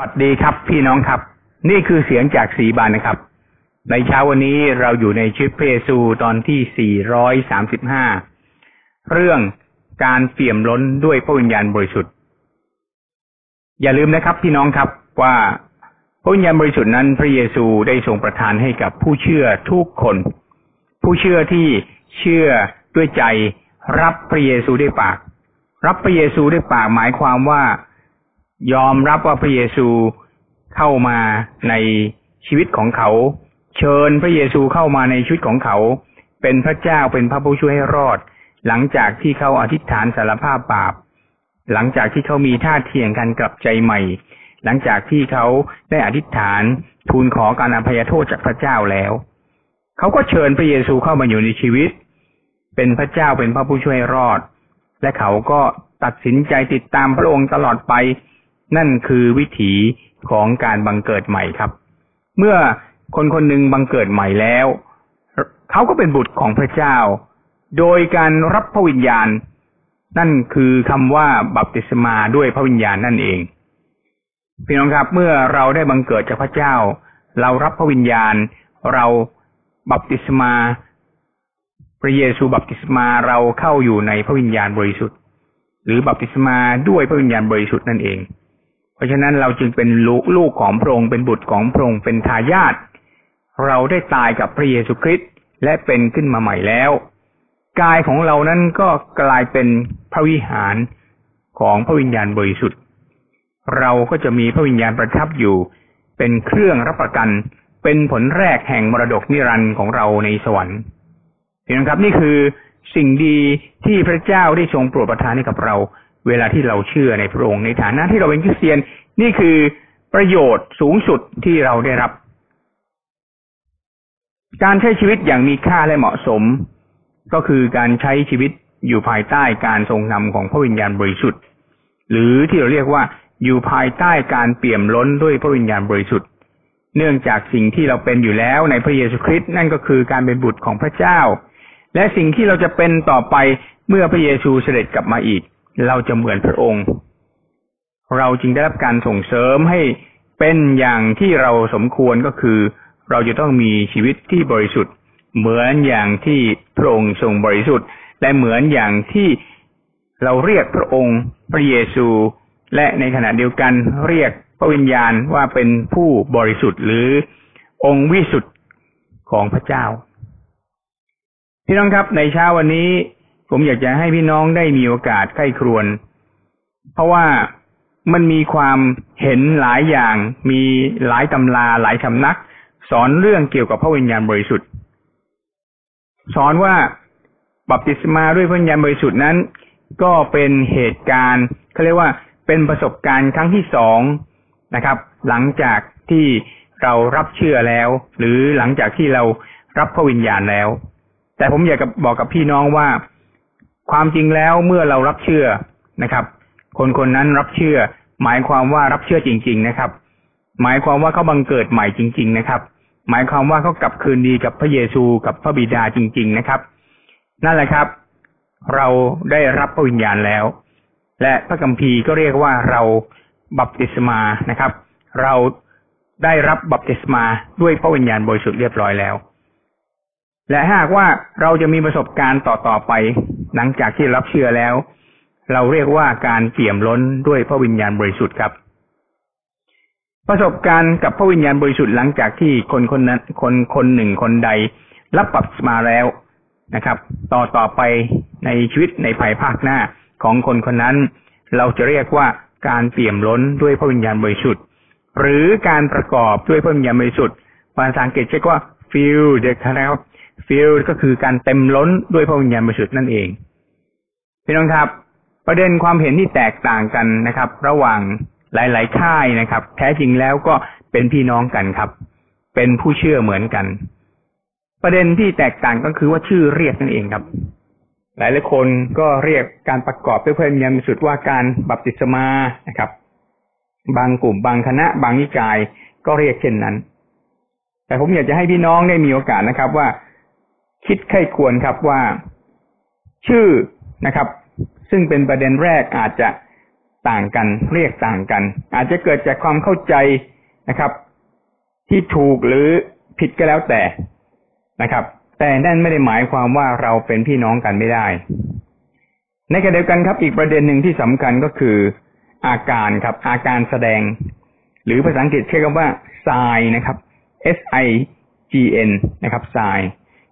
สวัสดีครับพี่น้องครับ นี่คือเสียงจากสีบานนะครับ ในเช้าวันนี้เราอยู่ในชีวิตพระเยซูตอนที่ 435 เรื่องการเปี่ยมล้นด้วยพระวิญญาณบริสุทธิ์ อย่าลืมนะครับ พี่น้องครับว่าพระวิญญาณบริสุทธิ์นั้นพระเยซูได้ทรงประทานให้กับผู้เชื่อทุกคน ผู้เชื่อที่เชื่อด้วยใจรับพระเยซูด้วยปาก รับพระเยซูด้วยปากหมายความว่า ยอมรับว่าพระเยซูเข้ามาในชีวิตของเขา เชิญพระเยซูเข้ามาในชีวิตของเขา เป็นพระเจ้าเป็นพระผู้ช่วยให้รอด หลังจากที่เขาอธิษฐานสารภาพบาป หลังจากที่เขามีท่าเทียงกันกลับใจใหม่ หลังจากที่เขาได้อธิษฐานทูลขอการอภัยโทษจากพระเจ้าแล้วเขาก็เชิญพระเยซูเข้ามาอยู่ในชีวิต เป็นพระเจ้าเป็นพระผู้ช่วยรอด และเขาก็ตัดสินใจติดตามพระองค์ตลอดไป นั่นคือวิถีของการบังเกิดใหม่ครับ เมื่อคนคนหนึ่งบังเกิดใหม่แล้ว เขาก็เป็นบุตรของพระเจ้า โดยการรับพระวิญญาณ นั่นคือคำว่าบัพติศมาด้วยพระวิญญาณนั่นเองพี่น้องครับ เมื่อเราได้บังเกิดจากพระเจ้า เรารับพระวิญญาณ เราบัพติศมา พระเยซูบัพติศมาเราเข้าอยู่ในพระวิญญาณบริสุทธิ์ หรือบัพติศมาด้วยพระวิญญาณบริสุทธิ์นั่นเอง เพราะฉะนั้นเราจึงเป็นลูกของพระองค์เป็นบุตรของพระองค์เป็นทายาทเราได้ตายกับพระเยซูคริสต์และเป็นขึ้นมาใหม่แล้ว กายของเรานั้นก็กลายเป็นพระวิหารของพระวิญญาณบริสุทธิ์ เราก็จะมีพระวิญญาณประทับอยู่ เป็นเครื่องรับประกัน เป็นผลแรกแห่งมรดกนิรันดร์ของเราในสวรรค์เห็นไหมครับนี่คือสิ่งดีที่พระเจ้าได้ทรงโปรดประทานให้กับเรา เวลาที่เราเชื่อในพระองค์ในฐานะที่เราเป็นคริสเตียน นี่คือประโยชน์สูงสุดที่เราได้รับ การใช้ชีวิตอย่างมีค่าและเหมาะสม ก็คือการใช้ชีวิตอยู่ภายใต้การทรงนำของพระวิญญาณบริสุทธิ์ หรือที่เราเรียกว่าอยู่ภายใต้การเปี่ยมล้นด้วยพระวิญญาณบริสุทธิ์ เนื่องจากสิ่งที่เราเป็นอยู่แล้วในพระเยซูคริสต์นั่นก็คือการเป็นบุตรของพระเจ้า และสิ่งที่เราจะเป็นต่อไปเมื่อพระเยซูเสด็จกลับมาอีก เราจะเหมือนพระองค์ เราจึงได้รับการส่งเสริมให้เป็นอย่างที่เราสมควรก็คือ เราจะต้องมีชีวิตที่บริสุทธิ์ เหมือนอย่างที่พระองค์ทรงบริสุทธิ์ และเหมือนอย่างที่เราเรียกพระองค์พระเยซู และในขณะเดียวกันเรียกพระวิญญาณว่าเป็นผู้บริสุทธิ์หรือองค์วิสุทธิ์ของพระเจ้าพี่น้องครับในเช้าวันนี้ ผมอยากจะให้พี่น้องได้มีโอกาสใกล้ครวน เพราะว่ามันมีความเห็นหลายอย่าง มีหลายตำราหลายสำนัก สอนเรื่องเกี่ยวกับพระวิญญาณบริสุทธิ์ สอนว่าบัพติศมาด้วยพระวิญญาณบริสุทธิ์นั้น ก็เป็นเหตุการณ์เขาเรียกว่าเป็นประสบการณ์ครั้งที่สองนะครับ หลังจากที่เรารับเชื่อแล้ว หรือหลังจากที่เรารับพระวิญญาณแล้ว แต่ผมอยากจะบอกกับพี่น้องว่า ความจริงแล้วเมื่อเรารับเชื่อนะครับ คนคนนั้นรับเชื่อ หมายความว่ารับเชื่อจริง ๆนะครับ หมายความว่าเขาบังเกิดใหม่จริง ๆ นะครับ หมายความว่าเขากลับคืนดีกับพระเยซูกับพระบิดาจริง ๆ นะครับ นั่นแหละครับ เราได้รับพระวิญญาณแล้ว และพระคัมภีร์ก็เรียกว่าเราบัพติศมานะครับ เราได้รับบัพติศมาด้วยพระวิญญาณบริสุทธิ์เรียบร้อยแล้ว และหากว่าเราจะมีประสบการณ์ต่อๆไป หลังจากที่รับเชื่อแล้ว เราเรียกว่าการเปี่ยมล้นด้วยพระวิญญาณบริสุทธิ์ครับ ประสบการณ์กับพระวิญญาณบริสุทธิ์หลังจากที่คนคนนั้นคนคนหนึ่งคนใด รับบัพติศมาแล้วนะครับ ต่อต่อไปในชีวิตในภายภาคหน้าของคนคนนั้น เราจะเรียกว่าการเปี่ยมล้นด้วยพระวิญญาณบริสุทธิ์หรือการประกอบด้วยพระวิญญาณบริสุทธิ์ภาษาอังกฤษเรียกว่า fill เด็กนะครับ fill ก็คือการเต็มล้นด้วยพระวิญญาณบริสุทธิ์นั่นเองพี่น้องครับ ประเด็นความเห็นที่แตกต่างกันนะครับ ระหว่างหลาย ๆ ค่ายนะครับ แท้จริงแล้วก็เป็นพี่น้องกันครับ เป็นผู้เชื่อเหมือนกัน ประเด็นที่แตกต่างก็คือว่าชื่อเรียกนั่นเองครับ หลายหลายคนก็เรียกการประกอบด้วยพระวิญญาณบริสุทธิ์ว่าการบัพติศมานะครับ บางกลุ่มบางคณะ บางนิกายก็เรียกเช่นนั้น แต่ผมอยากจะให้พี่น้องได้มีโอกาสนะครับว่า คิดไข้ควรครับว่าชื่อนะครับ ซึ่งเป็นประเด็นแรกอาจจะต่างกัน เรียกต่างกัน อาจจะเกิดจากความเข้าใจนะครับ ที่ถูกหรือผิดก็แล้วแต่นะครับ แต่นั่นไม่ได้หมายความว่าเราเป็นพี่น้องกันไม่ได้ ในขณะเดียวกันครับ อีกประเด็นหนึ่งที่สำคัญก็คือ อาการครับ อาการแสดง หรือภาษาอังกฤษใช้คำว่า sign นะครับ S I G N นะครับ sign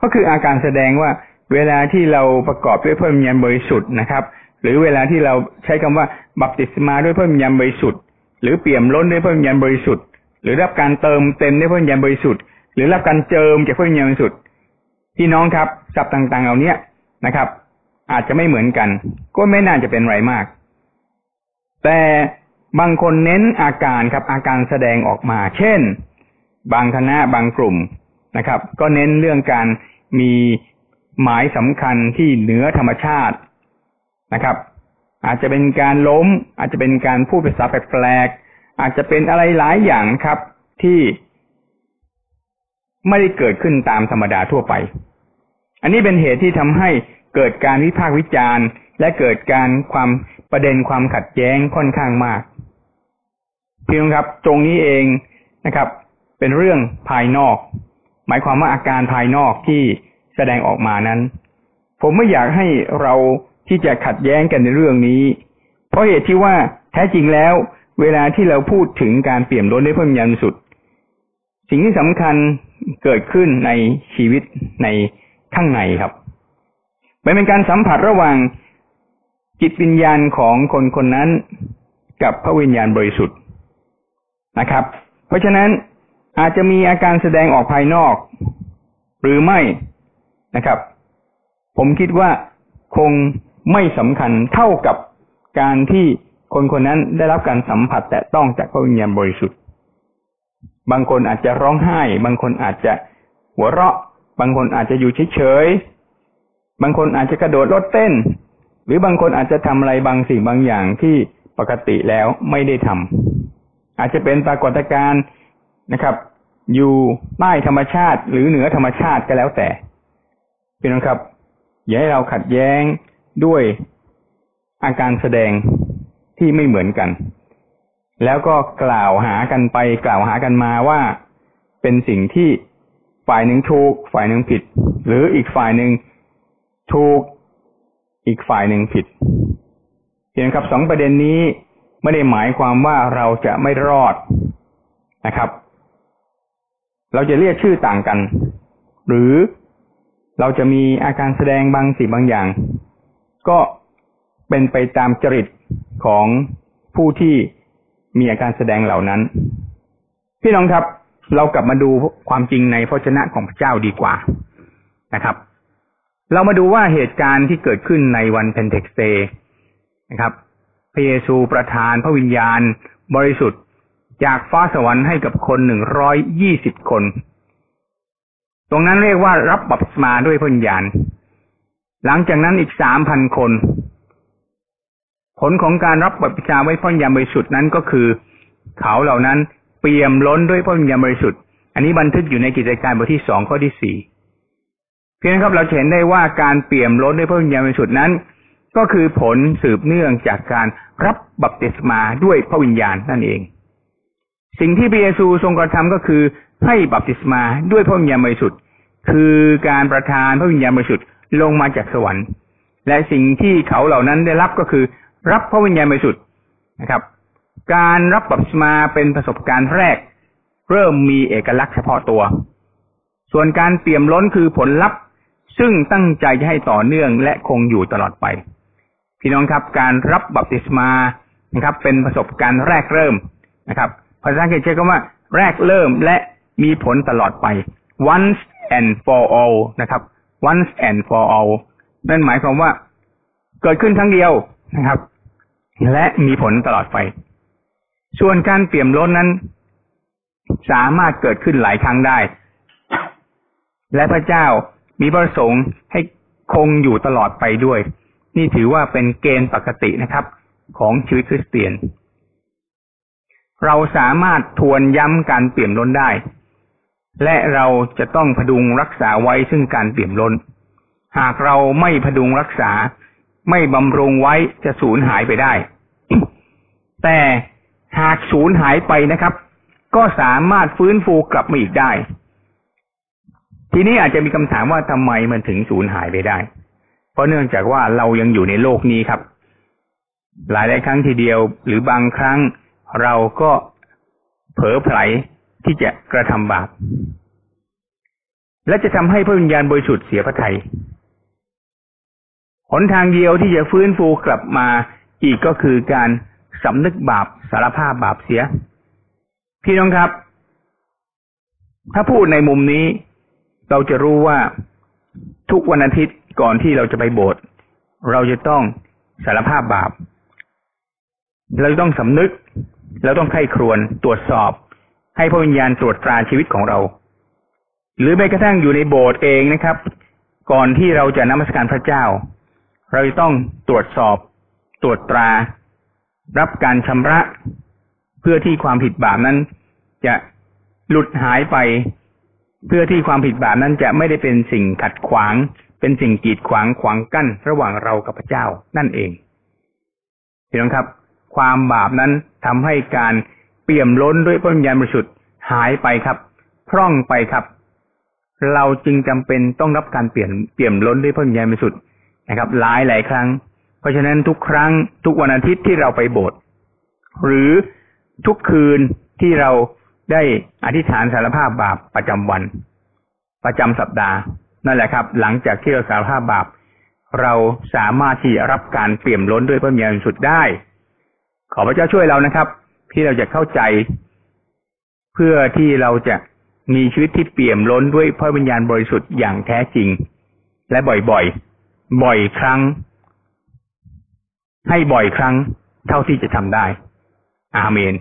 ก็คืออาการแสดงว่าเวลาที่เราประกอบด้วยพระวิญญาณบริสุทธิ์นะครับ หรือเวลาที่เราใช้คำว่าบัพติศมาด้วยพระวิญญาณบริสุทธิ์หรือเปี่ยมล้นด้วยพระวิญญาณบริสุทธิ์หรือรับการเติมเต็มด้วยพระวิญญาณบริสุทธิ์หรือรับการเจิมจากพระวิญญาณบริสุทธิ์พี่น้องครับศัพท์ต่างๆ เหล่านี้นะครับ อาจจะไม่เหมือนกัน ก็ไม่น่าจะเป็นไรมาก แต่บางคนเน้นอาการครับอาการแสดงออกมา เช่น บางคณะบางกลุ่ม นะครับ ก็เน้นเรื่องการมีหมายสำคัญที่เหนือธรรมชาตินะครับ อาจจะเป็นการล้ม อาจจะเป็นการพูดภาษาแปลกๆอาจจะเป็นอะไรหลายอย่างครับ ที่ไม่ได้เกิดขึ้นตามธรรมดาทั่วไป อันนี้เป็นเหตุที่ทำให้เกิดการวิพากษ์วิจารณ์ และเกิดการความประเด็นความขัดแย้งค่อนข้างมากเพียงครับ ตรงนี้เองนะครับ เป็นเรื่องภายนอก หมายความว่าอาการภายนอกที่แสดงออกมานั้น ผมไม่อยากให้เราที่จะขัดแย้งกันในเรื่องนี้ เพราะเหตุที่ว่าแท้จริงแล้ว เวลาที่เราพูดถึงการเปลี่ยนล้นด้วยพระวิญญาณสุด สิ่งที่สำคัญเกิดขึ้นในชีวิตในข้างในครับมันเป็นการสัมผัสระหว่างจิตวิญญาณของคนคนนั้นกับพระวิญญาณบริสุทธิ์นะครับ เพราะฉะนั้น อาจจะมีอาการแสดงออกภายนอก หรือไม่นะครับ ผมคิดว่าคงไม่สำคัญเท่ากับการที่คนคนนั้นได้รับการสัมผัสแต่ต้องจากพระวิญญาณบริสุทธิ์ บางคนอาจจะร้องไห้ บางคนอาจจะหัวเราะ บางคนอาจจะอยู่เฉยๆ บางคนอาจจะกระโดดรถเต้น หรือบางคนอาจจะทำอะไรบางสิ่งบางอย่างที่ปกติแล้วไม่ได้ทำอาจจะเป็นปรากฏการณ์ นะครับ อยู่ใต้ธรรมชาติ หรือเหนือธรรมชาติก็แล้วแต่พี่น้องครับ อย่าให้เราขัดแย้งด้วยอาการแสดงที่ไม่เหมือนกัน แล้วก็กล่าวหากันไปกล่าวหากันมาว่าเป็นสิ่งที่ฝ่ายหนึ่งถูก ฝ่ายหนึ่งผิด หรืออีกฝ่ายหนึ่งถูกอีกฝ่ายหนึ่งผิดเห็นครับสองประเด็นนี้ไม่ได้หมายความว่าเราจะไม่รอดนะครับ เราจะเรียกชื่อต่างกัน หรือเราจะมีอาการแสดงบางสิ่งบางอย่าง ก็เป็นไปตามจริตของผู้ที่มีอาการแสดงเหล่านั้น พี่น้องครับ เรากลับมาดูความจริงในพระวจนะของพระเจ้าดีกว่านะครับ เรามาดูว่าเหตุการณ์ที่เกิดขึ้นในวันเพนเทคอสเตนะครับพระเยซูประทานพระวิญญาณบริสุทธิ์ จากฟ้าสวรรค์ให้กับคนหนึ่งร้อยยี่สิบคน ตรงนั้นเรียกว่ารับบัพติศมาด้วยพญญาณหลังจากนั้นอีกสามพันคน ผลของการรับบัพติศมาไว้พญญาณบริสุทธิ์นั้นก็คือ เขาเหล่านั้นเปี่ยมล้นด้วยพระวิญญาณบริสุทธิ์ อันนี้บันทึกอยู่ในกิจการบทที่สองข้อที่สี่เพียงครับเราเห็นได้ว่าการเปี่ยมล้นด้วยพระวิญญาณบริสุทธิ์นั้น ก็คือผลสืบเนื่องจากการรับบัพติศมาด้วยพระวิญญาณนั่นเอง สิ่งที่พระเยซูทรงกระทำก็คือให้บัพติศมาด้วยพระวิญญาณบริสุทธิ์คือการประทานพระวิญญาณบริสุทธิ์ลงมาจากสวรรค์ และสิ่งที่เขาเหล่านั้นได้รับก็คือ รับพระวิญญาณบริสุทธิ์นะครับ การรับบัพติศมาเป็นประสบการณ์แรก เริ่มมีเอกลักษณ์เฉพาะตัว ส่วนการเปี่ยมล้นคือผลลัพธ์ซึ่งตั้งใจจะให้ต่อเนื่องและคงอยู่ตลอดไป พี่น้องครับการรับบัพติศมานะครับ เป็นประสบการณ์แรกเริ่มนะครับ ภาษาอังกฤษใช้คำว่า แรกเริ่มและมีผลตลอดไป once and for all นะครับ once and for all นั่นหมายความว่า เกิดขึ้นครั้งเดียวนะครับ และมีผลตลอดไป ส่วนการเปี่ยมล้นนั้น สามารถเกิดขึ้นหลายครั้งได้ และพระเจ้ามีประสงค์ให้คงอยู่ตลอดไปด้วย นี่ถือว่าเป็นเกณฑ์ปกตินะครับ ของชีวิตคริสเตียน เราสามารถทวนย้ำการเปี่ยมล้นได้ และเราจะต้องพดุงรักษาไว้ซึ่งการเปี่ยมล้น หากเราไม่พดุงรักษา ไม่บำรุงไว้จะสูญหายไปได้ แต่หากสูญหายไปนะครับ ก็สามารถฟื้นฟูกลับมาอีกได้ ทีนี้อาจจะมีคำถามว่าทำไมมันถึงสูญหายไปได้ เพราะเนื่องจากว่าเรายังอยู่ในโลกนี้ครับ หลายหลายครั้งทีเดียวหรือบางครั้ง เราก็เผลอไผลที่จะกระทำบาป และจะทำให้พระวิญญาณบริสุทธิ์เสียพระทยัยหนทางเดียวที่จะฟื้นฟูกลับมาอีกก็คือการสำนึกบาปสารภาพบาปเสีย พี่น้องครับ ถ้าพูดในมุมนี้ เราจะรู้ว่าทุกวันอาทิตย์ก่อนที่เราจะไปโบสถ์เราจะต้องสารภาพบาป เราต้องสำนึก เราต้องไข้ครวนตรวจสอบ ให้พระวิญญาณตรวจตราชีวิตของเรา หรือแม้กระทั่งอยู่ในโบสถ์เองนะครับ ก่อนที่เราจะนมัสการพระเจ้า เราจะต้องตรวจสอบ ตรวจตรา รับการชำระ เพื่อที่ความผิดบาปนั้น จะหลุดหายไป เพื่อที่ความผิดบาปนั้นจะไม่ได้เป็นสิ่งขัดขวาง เป็นสิ่งกีดขวางขวางกั้น ระหว่างเรากับพระเจ้านั่นเองเห็นไหมครับ ความบาปนั้น ทำให้การเปี่ยมล้นด้วยพระวิญญาณบริสุทธิ์หายไปครับ พร่องไปครับ เราจึงจำเป็นต้องรับการเปลี่ยนเปี่ยมล้นด้วยพระวิญญาณบริสุทธิ์นะครับ หลายหลายครั้ง เพราะฉะนั้นทุกครั้งทุกวันอาทิตย์ที่เราไปโบสถ์หรือทุกคืนที่เราได้อธิษฐานสารภาพบาปประจำวัน ประจำสัปดาห์นั่นแหละครับ หลังจากที่เราสารภาพบาป เราสามารถที่จะรับการเปี่ยมล้นด้วยพระมียสุดได้ ขอพระเจ้าช่วยเรานะครับ ที่เราจะเข้าใจ เพื่อที่เราจะมีชีวิตที่เปี่ยมล้นด้วยพระวิญญาณบริสุทธิ์อย่างแท้จริง และบ่อยๆ บ่อยครั้ง ให้บ่อยครั้งเท่าที่จะทำได้ อาเมน